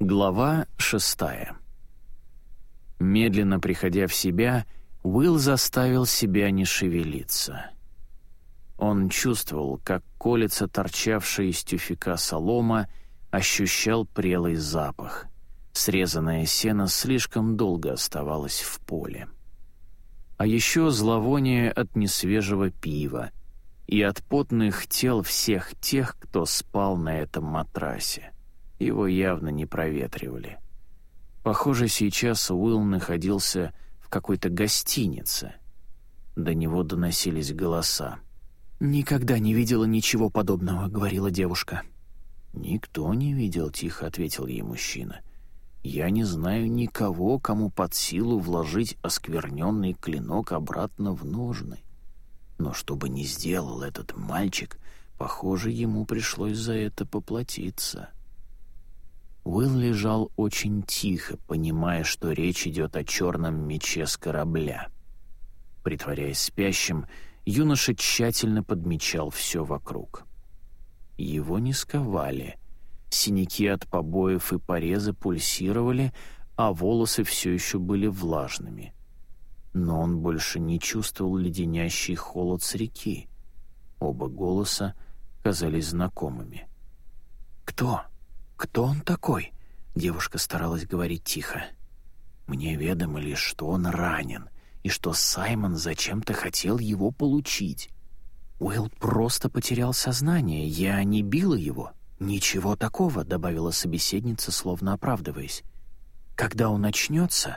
Глава шестая. Медленно приходя в себя, Уилл заставил себя не шевелиться. Он чувствовал, как колется торчавшая из тюфика солома, ощущал прелый запах. Срезанное сено слишком долго оставалось в поле. А еще зловоние от несвежего пива и от потных тел всех тех, кто спал на этом матрасе. Его явно не проветривали. Похоже, сейчас Уилл находился в какой-то гостинице. До него доносились голоса. «Никогда не видела ничего подобного», — говорила девушка. «Никто не видел», — тихо ответил ей мужчина. «Я не знаю никого, кому под силу вложить оскверненный клинок обратно в ножны. Но что бы ни сделал этот мальчик, похоже, ему пришлось за это поплатиться». Уилл лежал очень тихо, понимая, что речь идет о черном мече с корабля. Притворяясь спящим, юноша тщательно подмечал все вокруг. Его не сковали. Синяки от побоев и порезы пульсировали, а волосы все еще были влажными. Но он больше не чувствовал леденящий холод с реки. Оба голоса казались знакомыми. «Кто?» «Кто он такой?» — девушка старалась говорить тихо. «Мне ведомо лишь, что он ранен, и что Саймон зачем-то хотел его получить. Уилл просто потерял сознание, я не била его». «Ничего такого», — добавила собеседница, словно оправдываясь. «Когда он очнется...»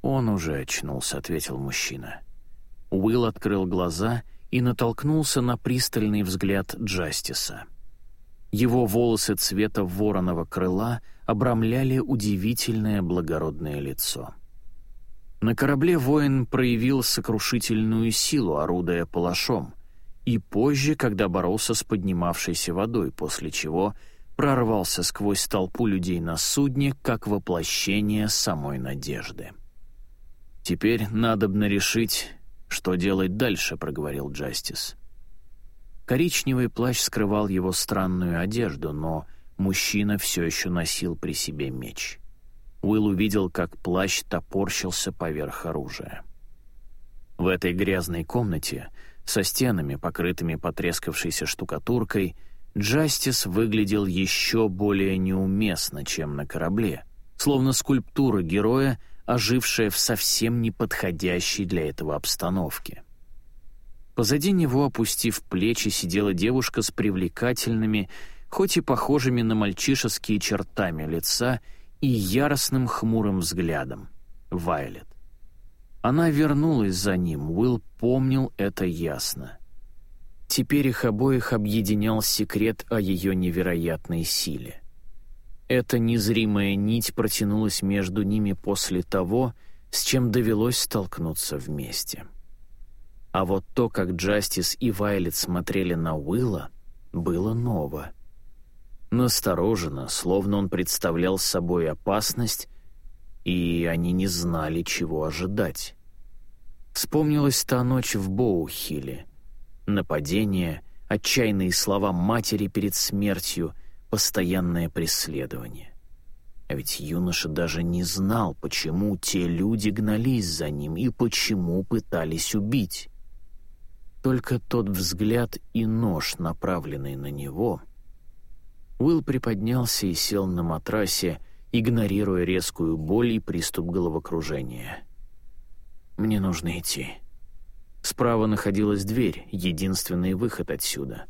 «Он уже очнулся», — ответил мужчина. Уилл открыл глаза и натолкнулся на пристальный взгляд Джастиса. Его волосы цвета вороного крыла обрамляли удивительное благородное лицо. На корабле воин проявил сокрушительную силу, орудуя палашом, и позже, когда боролся с поднимавшейся водой, после чего прорвался сквозь толпу людей на судне, как воплощение самой надежды. «Теперь надобно решить, что делать дальше», — проговорил Джастис. Коричневый плащ скрывал его странную одежду, но мужчина все еще носил при себе меч. Уилл увидел, как плащ топорщился поверх оружия. В этой грязной комнате, со стенами, покрытыми потрескавшейся штукатуркой, Джастис выглядел еще более неуместно, чем на корабле, словно скульптура героя, ожившая в совсем неподходящей для этого обстановке. Позади него, опустив плечи, сидела девушка с привлекательными, хоть и похожими на мальчишеские чертами лица и яростным хмурым взглядом. Вайлет. Она вернулась за ним, Уилл помнил это ясно. Теперь их обоих объединял секрет о ее невероятной силе. Эта незримая нить протянулась между ними после того, с чем довелось столкнуться вместе. А вот то, как Джастис и Вайлет смотрели на Уилла, было ново. Настороженно, словно он представлял собой опасность, и они не знали, чего ожидать. Вспомнилась та ночь в Боухиле. Нападение, отчаянные слова матери перед смертью, постоянное преследование. А ведь юноша даже не знал, почему те люди гнались за ним и почему пытались убить. Только тот взгляд и нож, направленный на него. Уилл приподнялся и сел на матрасе, игнорируя резкую боль и приступ головокружения. «Мне нужно идти». Справа находилась дверь, единственный выход отсюда.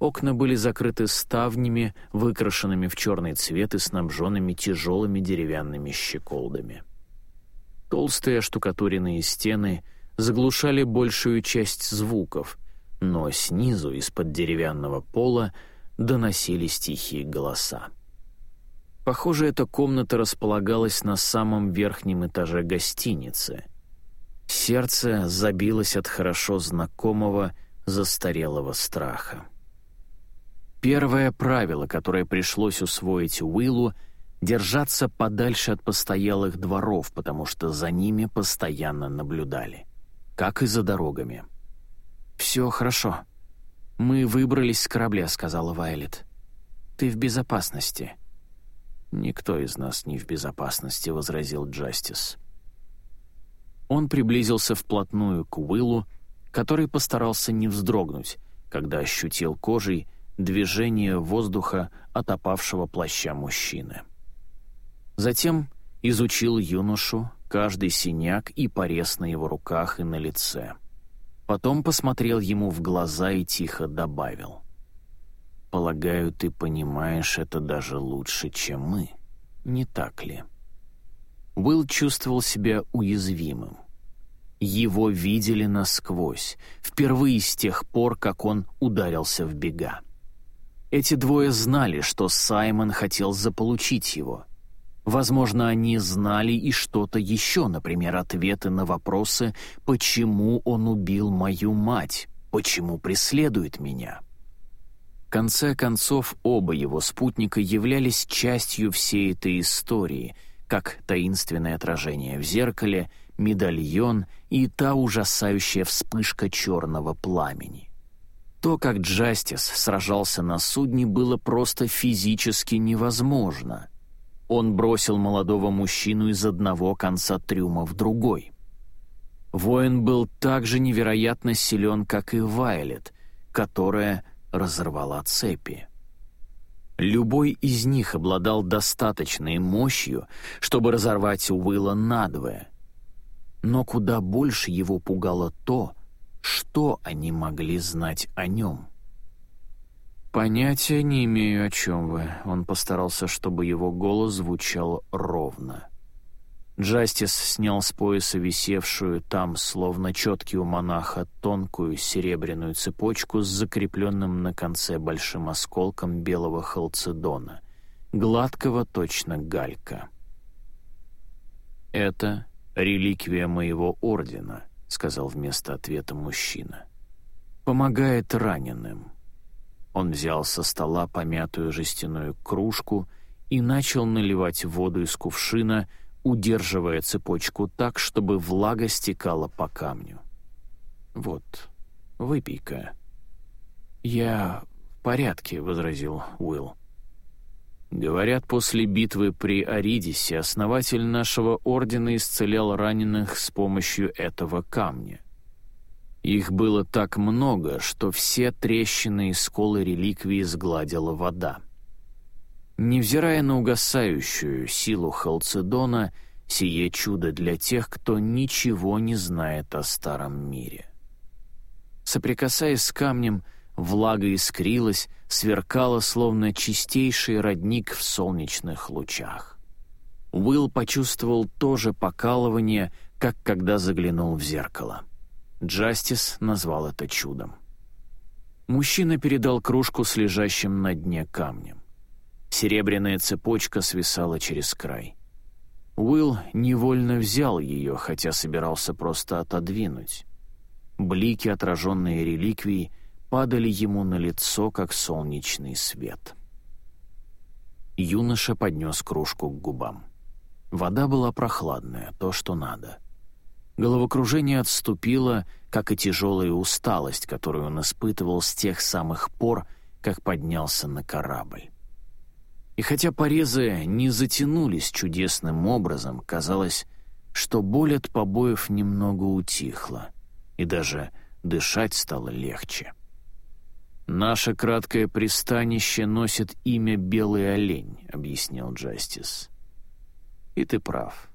Окна были закрыты ставнями, выкрашенными в черный цвет и снабженными тяжелыми деревянными щеколдами. Толстые оштукатуренные стены заглушали большую часть звуков, но снизу, из-под деревянного пола, доносились тихие голоса. Похоже, эта комната располагалась на самом верхнем этаже гостиницы. Сердце забилось от хорошо знакомого, застарелого страха. Первое правило, которое пришлось усвоить Уиллу — держаться подальше от постоялых дворов, потому что за ними постоянно наблюдали как и за дорогами. «Все хорошо. Мы выбрались с корабля», — сказала Вайлет. «Ты в безопасности». «Никто из нас не в безопасности», — возразил Джастис. Он приблизился вплотную к Уиллу, который постарался не вздрогнуть, когда ощутил кожей движение воздуха от опавшего плаща мужчины. Затем изучил юношу, каждый синяк и порез на его руках и на лице. Потом посмотрел ему в глаза и тихо добавил. «Полагаю, ты понимаешь это даже лучше, чем мы, не так ли?» Уилл чувствовал себя уязвимым. Его видели насквозь, впервые с тех пор, как он ударился в бега. Эти двое знали, что Саймон хотел заполучить его. Возможно, они знали и что-то еще, например, ответы на вопросы «Почему он убил мою мать? Почему преследует меня?» В конце концов, оба его спутника являлись частью всей этой истории, как таинственное отражение в зеркале, медальон и та ужасающая вспышка черного пламени. То, как Джастис сражался на судне, было просто физически невозможно. Он бросил молодого мужчину из одного конца трюма в другой. Воин был так же невероятно силен, как и Вайлет, которая разорвала цепи. Любой из них обладал достаточной мощью, чтобы разорвать Уилла надвое. Но куда больше его пугало то, что они могли знать о нем? «Понятия не имею, о чем вы». Он постарался, чтобы его голос звучал ровно. Джастис снял с пояса висевшую там, словно четкий у монаха, тонкую серебряную цепочку с закрепленным на конце большим осколком белого халцедона, гладкого точно галька. «Это реликвия моего ордена», — сказал вместо ответа мужчина. «Помогает раненым». Он взял со стола помятую жестяную кружку и начал наливать воду из кувшина, удерживая цепочку так, чтобы влага стекала по камню. «Вот, выпей-ка». «Я в порядке», — возразил Уилл. Говорят, после битвы при Аридисе основатель нашего ордена исцелял раненых с помощью этого камня. Их было так много, что все трещины и сколы реликвии сгладила вода. Невзирая на угасающую силу Халцедона, сие чудо для тех, кто ничего не знает о старом мире. Соприкасаясь с камнем, Влага искрилась, сверкала, словно чистейший родник в солнечных лучах. Уилл почувствовал то же покалывание, как когда заглянул в зеркало. Джастис назвал это чудом. Мужчина передал кружку с лежащим на дне камнем. Серебряная цепочка свисала через край. Уилл невольно взял ее, хотя собирался просто отодвинуть. Блики, отраженные реликвией, падали ему на лицо, как солнечный свет. Юноша поднес кружку к губам. Вода была прохладная, то, что надо. Головокружение отступило, как и тяжелая усталость, которую он испытывал с тех самых пор, как поднялся на корабль. И хотя порезы не затянулись чудесным образом, казалось, что боль от побоев немного утихла, и даже дышать стало легче. «Наше краткое пристанище носит имя Белый олень», — объяснил Джастис. «И ты прав.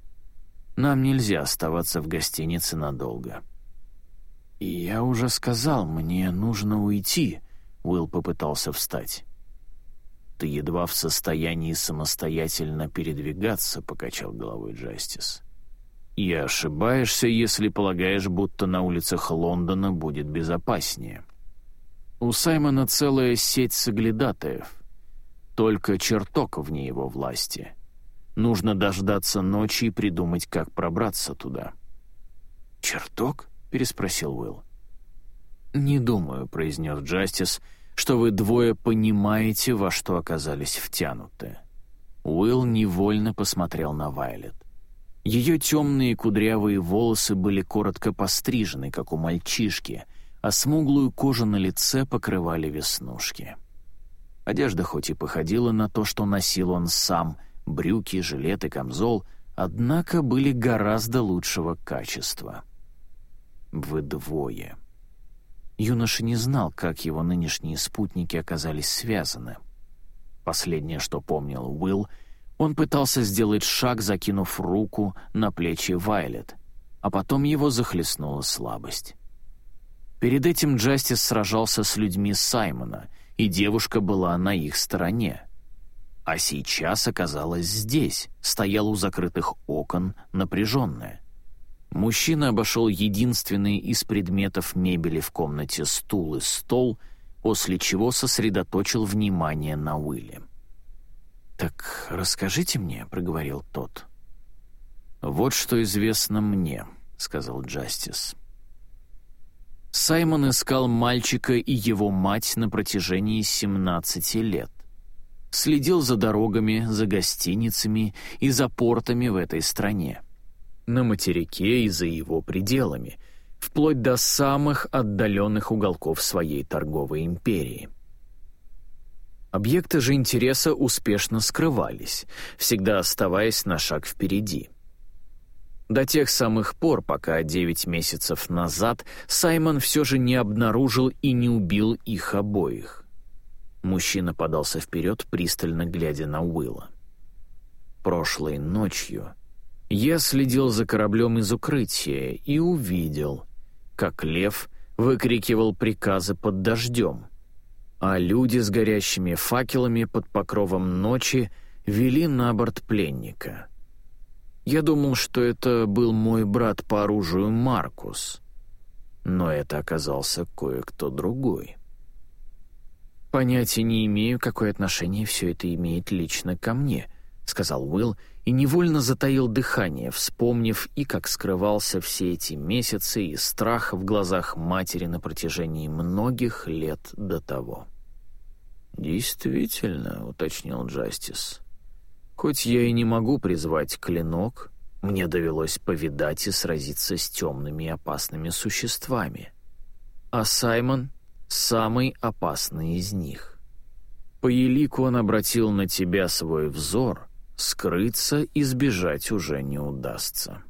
Нам нельзя оставаться в гостинице надолго». «И я уже сказал, мне нужно уйти», — Уилл попытался встать. «Ты едва в состоянии самостоятельно передвигаться», — покачал головой Джастис. «И ошибаешься, если полагаешь, будто на улицах Лондона будет безопаснее». У Саймона целая сеть соглядатаев. Только черток вне его власти. Нужно дождаться ночи и придумать, как пробраться туда. «Черток?» — переспросил Уилл. «Не думаю», — произнес Джастис, — «что вы двое понимаете, во что оказались втянуты». Уилл невольно посмотрел на Вайлет. Ее темные кудрявые волосы были коротко пострижены, как у мальчишки — а смуглую кожу на лице покрывали веснушки. Одежда хоть и походила на то, что носил он сам, брюки, жилет и камзол, однако были гораздо лучшего качества. Вы двое. Юноша не знал, как его нынешние спутники оказались связаны. Последнее, что помнил Уилл, он пытался сделать шаг, закинув руку на плечи Вайлет, а потом его захлестнула слабость. Перед этим Джастис сражался с людьми Саймона, и девушка была на их стороне. А сейчас оказалась здесь, стояла у закрытых окон, напряженная. Мужчина обошел единственный из предметов мебели в комнате стул и стол, после чего сосредоточил внимание на Уилле. «Так расскажите мне», — проговорил тот. «Вот что известно мне», — сказал Джастис. Саймон искал мальчика и его мать на протяжении 17 лет. Следил за дорогами, за гостиницами и за портами в этой стране. На материке и за его пределами, вплоть до самых отдаленных уголков своей торговой империи. Объекты же интереса успешно скрывались, всегда оставаясь на шаг впереди — до тех самых пор, пока девять месяцев назад Саймон все же не обнаружил и не убил их обоих. Мужчина подался вперед, пристально глядя на Уилла. Прошлой ночью я следил за кораблем из укрытия и увидел, как лев выкрикивал приказы под дождем, а люди с горящими факелами под покровом ночи вели на борт пленника — я думал, что это был мой брат по оружию Маркус, но это оказался кое-кто другой. «Понятия не имею, какое отношение все это имеет лично ко мне», — сказал Уилл и невольно затаил дыхание, вспомнив и как скрывался все эти месяцы и страх в глазах матери на протяжении многих лет до того. «Действительно», — уточнил Джастис, Хоть я и не могу призвать клинок, мне довелось повидать и сразиться с темными и опасными существами. А Саймон — самый опасный из них. По елику он обратил на тебя свой взор, скрыться и сбежать уже не удастся.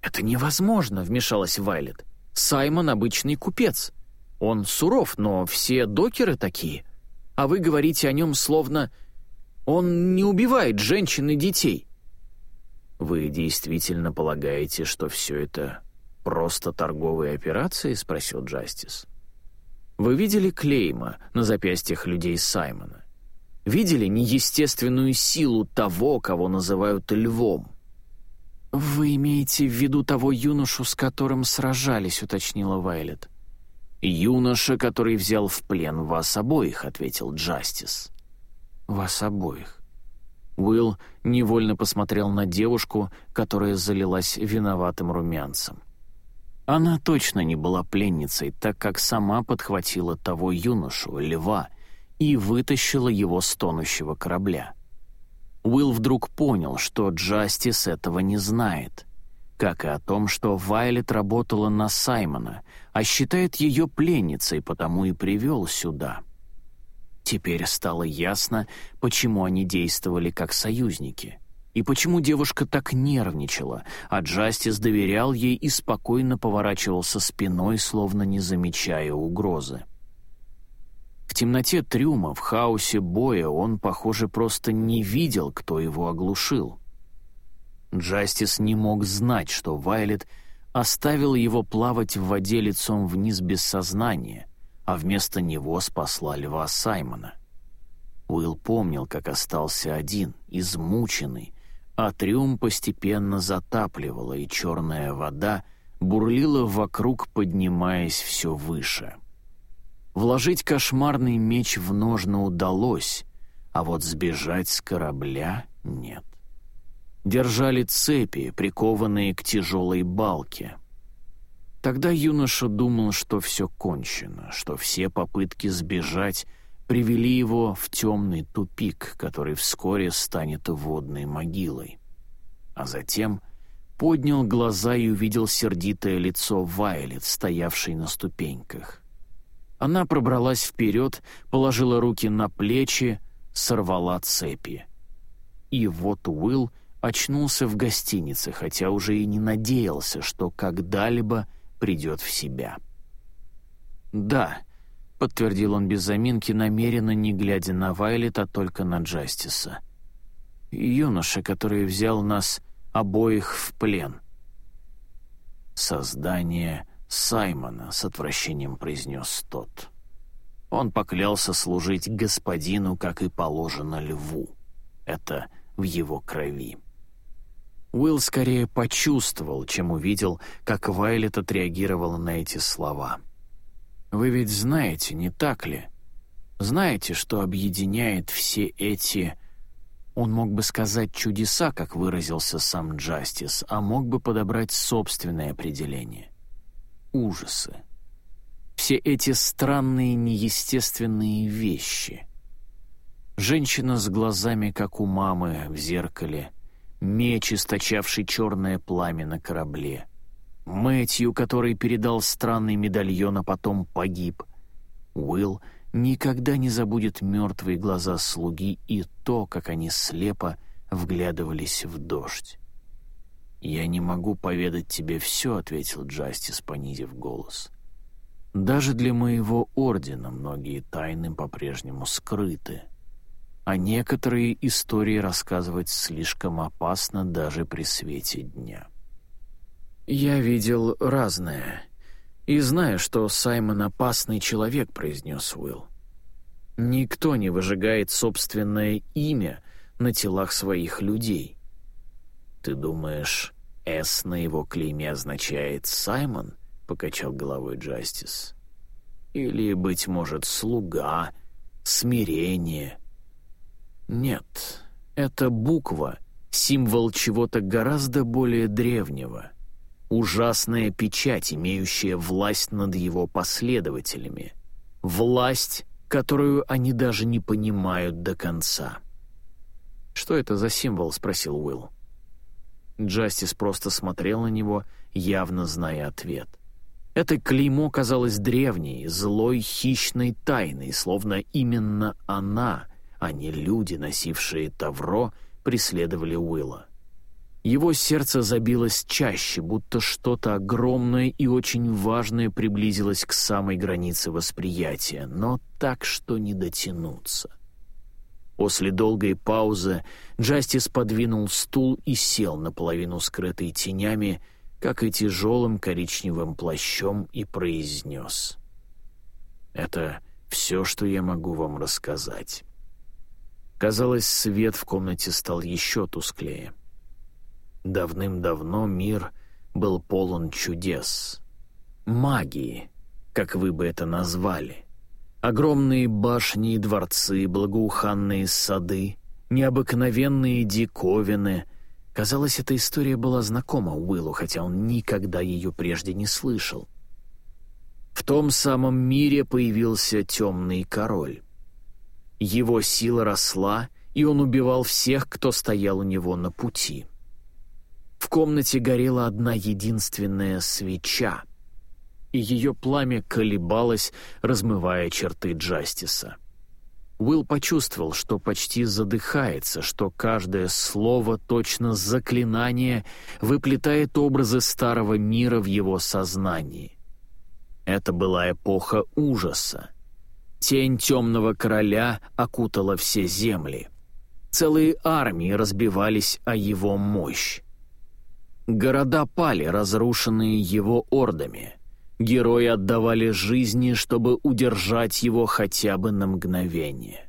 «Это невозможно», — вмешалась Вайлет. «Саймон — обычный купец. Он суров, но все докеры такие. А вы говорите о нем словно он не убивает женщин и детей». «Вы действительно полагаете, что все это просто торговые операции?» — спросил Джастис. «Вы видели клейма на запястьях людей Саймона? Видели неестественную силу того, кого называют львом?» «Вы имеете в виду того юношу, с которым сражались», — уточнила Вайлет. «Юноша, который взял в плен вас обоих», — ответил Джастис. Вас обоих». Уилл невольно посмотрел на девушку, которая залилась виноватым румянцем. Она точно не была пленницей, так как сама подхватила того юношу, льва, и вытащила его с тонущего корабля. Уилл вдруг понял, что Джастис этого не знает, как и о том, что Вайлет работала на Саймона, а считает ее пленницей, потому и привел сюда. Теперь стало ясно, почему они действовали как союзники. И почему девушка так нервничала, а Джастис доверял ей и спокойно поворачивался спиной, словно не замечая угрозы. В темноте трюма, в хаосе боя он, похоже, просто не видел, кто его оглушил. Джастис не мог знать, что Вайлет оставил его плавать в воде лицом вниз без сознания — а вместо него спасла льва Саймона. Уилл помнил, как остался один, измученный, а трюм постепенно затапливала, и черная вода бурлила вокруг, поднимаясь все выше. Вложить кошмарный меч в ножны удалось, а вот сбежать с корабля нет. Держали цепи, прикованные к тяжелой балке — Тогда юноша думал, что все кончено, что все попытки сбежать привели его в темный тупик, который вскоре станет водной могилой. А затем поднял глаза и увидел сердитое лицо Вайлет, стоявшей на ступеньках. Она пробралась вперед, положила руки на плечи, сорвала цепи. и вот Уилл очнулся в гостинице, хотя уже и не надеялся, что когда-либо придет в себя. «Да», — подтвердил он без заминки, намеренно не глядя на Вайлет, а только на Джастиса. «Юноша, который взял нас обоих в плен». «Создание Саймона», — с отвращением произнес тот. Он поклялся служить господину, как и положено льву. Это в его крови. Уилл скорее почувствовал, чем увидел, как Вайлет отреагировала на эти слова. «Вы ведь знаете, не так ли? Знаете, что объединяет все эти...» Он мог бы сказать «чудеса», как выразился сам Джастис, а мог бы подобрать собственное определение. Ужасы. Все эти странные неестественные вещи. Женщина с глазами, как у мамы в зеркале, меч, источавший черное пламя на корабле, Мэтью, который передал странный медальон, а потом погиб. Уилл никогда не забудет мертвые глаза слуги и то, как они слепо вглядывались в дождь. «Я не могу поведать тебе все», — ответил Джастис, понизив голос. «Даже для моего ордена многие тайны по-прежнему скрыты, а некоторые истории рассказывать слишком опасно даже при свете дня». «Я видел разное», «И знаю, что Саймон опасный человек», — произнес Уилл. «Никто не выжигает собственное имя на телах своих людей». «Ты думаешь, «С» на его клейме означает «Саймон»?» — покачал головой Джастис. «Или, быть может, «слуга», «смирение». «Нет, это буква, символ чего-то гораздо более древнего» ужасная печать, имеющая власть над его последователями. Власть, которую они даже не понимают до конца. «Что это за символ?» — спросил Уилл. Джастис просто смотрел на него, явно зная ответ. Это клеймо казалось древней, злой, хищной тайной, словно именно она, а не люди, носившие тавро, преследовали Уилла. Его сердце забилось чаще, будто что-то огромное и очень важное приблизилось к самой границе восприятия, но так, что не дотянуться. После долгой паузы Джастис подвинул стул и сел, наполовину скрытый тенями, как и тяжелым коричневым плащом, и произнес. «Это все, что я могу вам рассказать». Казалось, свет в комнате стал еще тусклее. Давным-давно мир был полон чудес. Магии, как вы бы это назвали. Огромные башни и дворцы, благоуханные сады, необыкновенные диковины. Казалось, эта история была знакома Уиллу, хотя он никогда ее прежде не слышал. В том самом мире появился темный король. Его сила росла, и он убивал всех, кто стоял у него на пути. В комнате горела одна единственная свеча, и ее пламя колебалось, размывая черты Джастиса. Уилл почувствовал, что почти задыхается, что каждое слово, точно заклинание, выплетает образы старого мира в его сознании. Это была эпоха ужаса. Тень темного короля окутала все земли. Целые армии разбивались о его мощь. Города пали, разрушенные его ордами. Герои отдавали жизни, чтобы удержать его хотя бы на мгновение.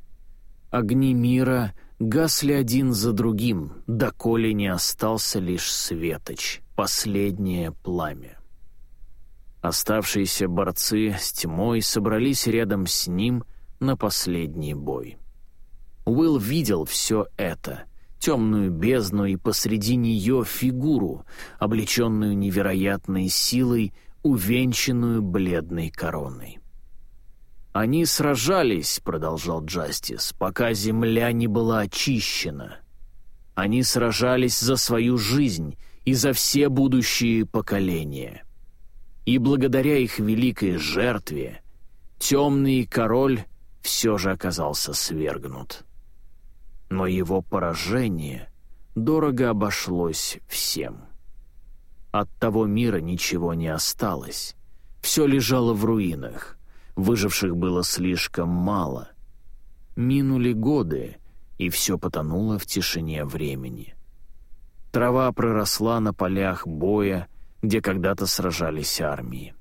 Огни мира гасли один за другим, доколе не остался лишь светоч, последнее пламя. Оставшиеся борцы с тьмой собрались рядом с ним на последний бой. Уилл видел все это — темную бездну и посреди нее фигуру, облеченную невероятной силой, увенчанную бледной короной. «Они сражались», — продолжал Джастис, — «пока земля не была очищена. Они сражались за свою жизнь и за все будущие поколения. И благодаря их великой жертве темный король все же оказался свергнут». но его поражение дорого обошлось всем. От того мира ничего не осталось. Все лежало в руинах. Выживших было слишком мало. Минули годы, и все потонуло в тишине времени. Трава проросла на полях боя, где когда-то сражались армии.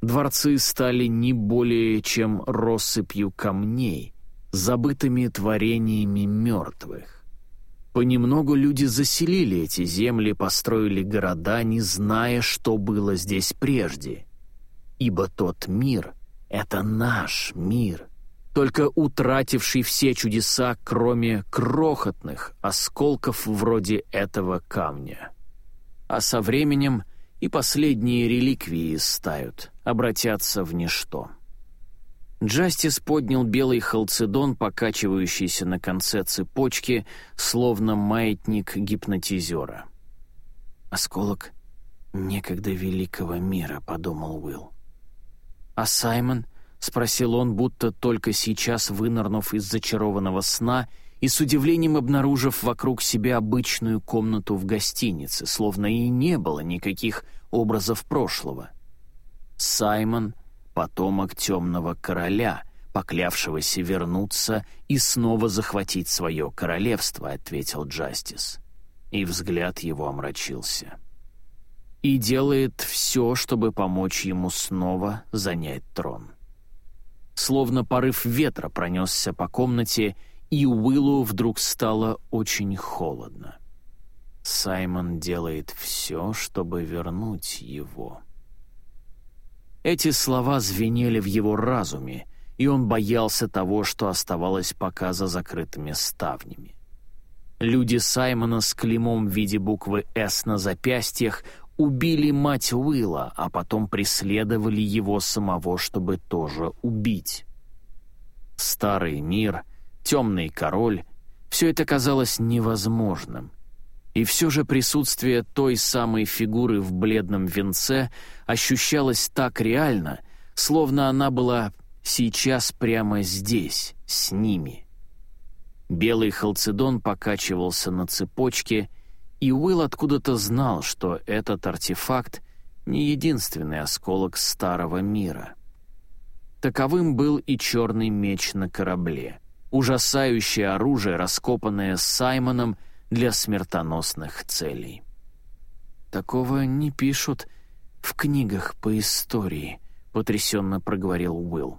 Дворцы стали не более чем россыпью камней, забытыми творениями мертвых. Понемногу люди заселили эти земли, построили города, не зная, что было здесь прежде. Ибо тот мир — это наш мир, только утративший все чудеса, кроме крохотных осколков вроде этого камня. А со временем и последние реликвии стают, обратятся в ничто. Джастис поднял белый халцедон, покачивающийся на конце цепочки, словно маятник гипнотизера. «Осколок некогда великого мира», — подумал Уилл. «А Саймон?» — спросил он, будто только сейчас вынырнув из зачарованного сна и с удивлением обнаружив вокруг себя обычную комнату в гостинице, словно и не было никаких образов прошлого. Саймон — потомок темного короля, поклявшегося вернуться и снова захватить свое королевство», — ответил Джастис. И взгляд его омрачился. И делает все, чтобы помочь ему снова занять трон. Словно порыв ветра пронесся по комнате, и Уиллу вдруг стало очень холодно. Саймон делает все, чтобы вернуть его. Эти слова звенели в его разуме, и он боялся того, что оставалось пока за закрытыми ставнями. Люди Саймона с клеймом в виде буквы «С» на запястьях убили мать Уилла, а потом преследовали его самого, чтобы тоже убить. Старый мир, темный король — все это казалось невозможным — и все же присутствие той самой фигуры в бледном венце ощущалось так реально, словно она была сейчас прямо здесь, с ними. Белый халцедон покачивался на цепочке, и Уилл откуда-то знал, что этот артефакт не единственный осколок старого мира. Таковым был и черный меч на корабле, ужасающее оружие, раскопанное Саймоном — для смертоносных целей. «Такого не пишут в книгах по истории», — потрясенно проговорил Уилл.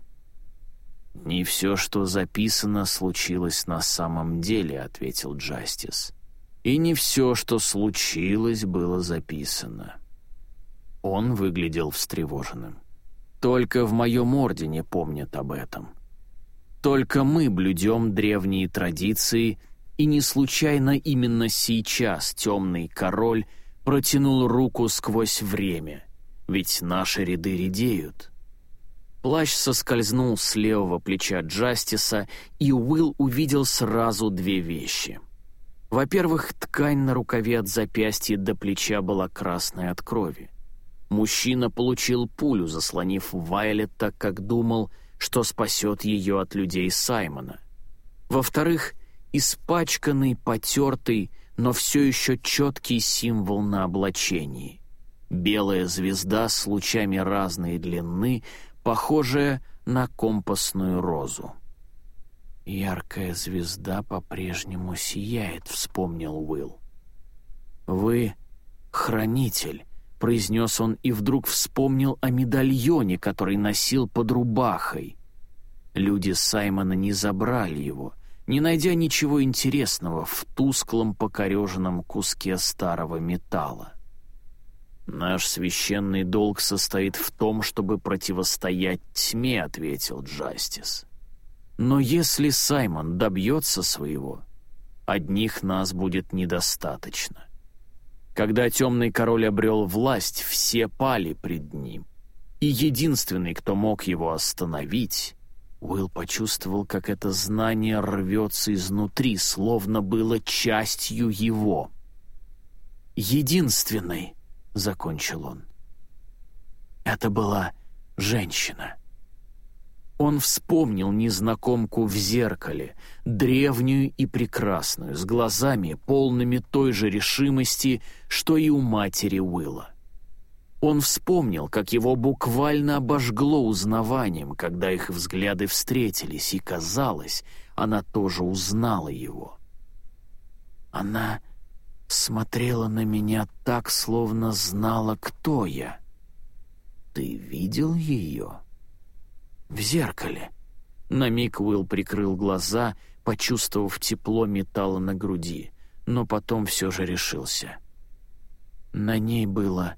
«Не все, что записано, случилось на самом деле», — ответил Джастис. «И не все, что случилось, было записано». Он выглядел встревоженным. «Только в моем ордене помнят об этом. Только мы блюдем древние традиции — и не случайно именно сейчас темный король протянул руку сквозь время, ведь наши ряды редеют. Плащ соскользнул с левого плеча Джастиса, и Уилл увидел сразу две вещи. Во-первых, ткань на рукаве от запястья до плеча была красной от крови. Мужчина получил пулю, заслонив Вайлет, так как думал, что спасет ее от людей Саймона. Во-вторых, испачканный, потертый, но все еще четкий символ на облачении. Белая звезда с лучами разной длины, похожая на компасную розу. «Яркая звезда по-прежнему сияет», — вспомнил Уилл. «Вы — хранитель», — произнес он и вдруг вспомнил о медальоне, который носил под рубахой. Люди Саймона не забрали его — не найдя ничего интересного в тусклом покореженном куске старого металла. «Наш священный долг состоит в том, чтобы противостоять тьме», — ответил Джастис. «Но если Саймон добьется своего, одних нас будет недостаточно. Когда темный король обрел власть, все пали пред ним, и единственный, кто мог его остановить, Уилл почувствовал, как это знание рвется изнутри, словно было частью его. «Единственный», — закончил он. Это была женщина. Он вспомнил незнакомку в зеркале, древнюю и прекрасную, с глазами, полными той же решимости, что и у матери Уилла. Он вспомнил, как его буквально обожгло узнаванием, когда их взгляды встретились, и, казалось, она тоже узнала его. Она смотрела на меня так, словно знала, кто я. «Ты видел ее?» в зеркале. На миг Уилл прикрыл глаза, почувствовав тепло металла на груди, но потом все же решился. На ней было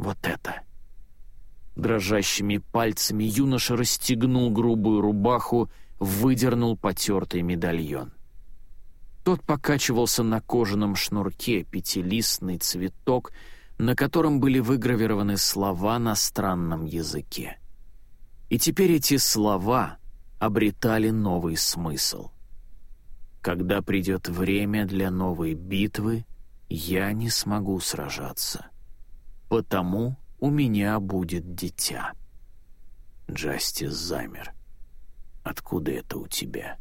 вот это. Дрожащими пальцами юноша расстегнул грубую рубаху, выдернул потертый медальон. Тот покачивался на кожаном шнурке, пятилистный цветок, на котором были выгравированы слова на странном языке. И теперь эти слова обретали новый смысл. Когда придет время для новой битвы, я не смогу сражаться. Потому у меня будет дитя. Джастис замер. «Откуда это у тебя?»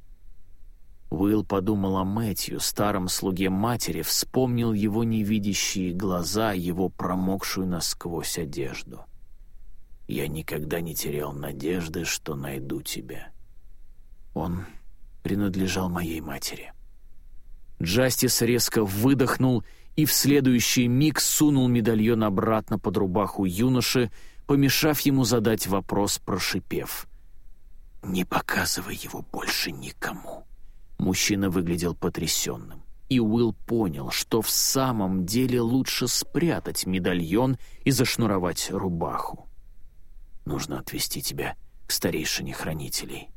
Уилл подумал о Мэтью, старом слуге матери, вспомнил его невидящие глаза, его промокшую насквозь одежду. Я никогда не терял надежды, что найду тебя. Он принадлежал моей матери. Джастис резко выдохнул и в следующий миг сунул медальон обратно под рубаху юноши, помешав ему задать вопрос, прошипев. «Не показывай его больше никому». Мужчина выглядел потрясенным, и Уилл понял, что в самом деле лучше спрятать медальон и зашнуровать рубаху. Нужно отвезти тебя к старейшине хранителей.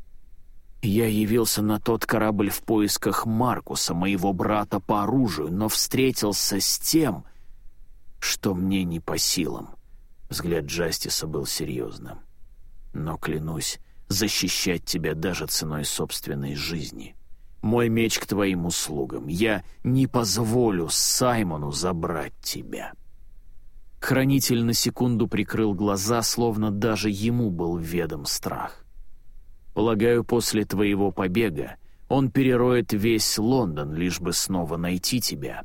Я явился на тот корабль в поисках Маркуса, моего брата по оружию, но встретился с тем, что мне не по силам. Взгляд Джастиса был серьезным. Но, клянусь, защищать тебя даже ценой собственной жизни. Мой меч к твоим услугам. Я не позволю Саймону забрать тебя». Хранитель на секунду прикрыл глаза, словно даже ему был ведом страх. «Полагаю, после твоего побега он перероет весь Лондон, лишь бы снова найти тебя».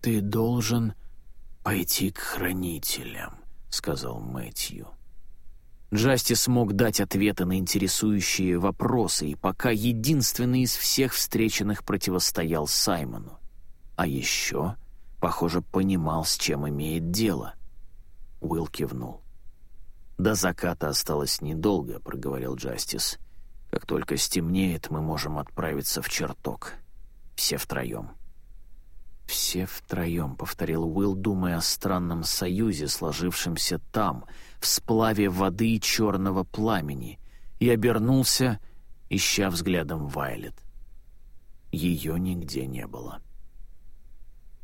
«Ты должен пойти к хранителям», — сказал Мэтью. Джасти смог дать ответы на интересующие вопросы, и пока единственный из всех встреченных противостоял Саймону. А еще Похоже, понимал, с чем имеет дело. Уилл кивнул. «До заката осталось недолго», — проговорил Джастис. «Как только стемнеет, мы можем отправиться в чертог. Все втроем». «Все втроем», — повторил Уилл, думая о странном союзе, сложившемся там, в сплаве воды и черного пламени, и обернулся, ища взглядом Вайлет. Ее нигде не было. —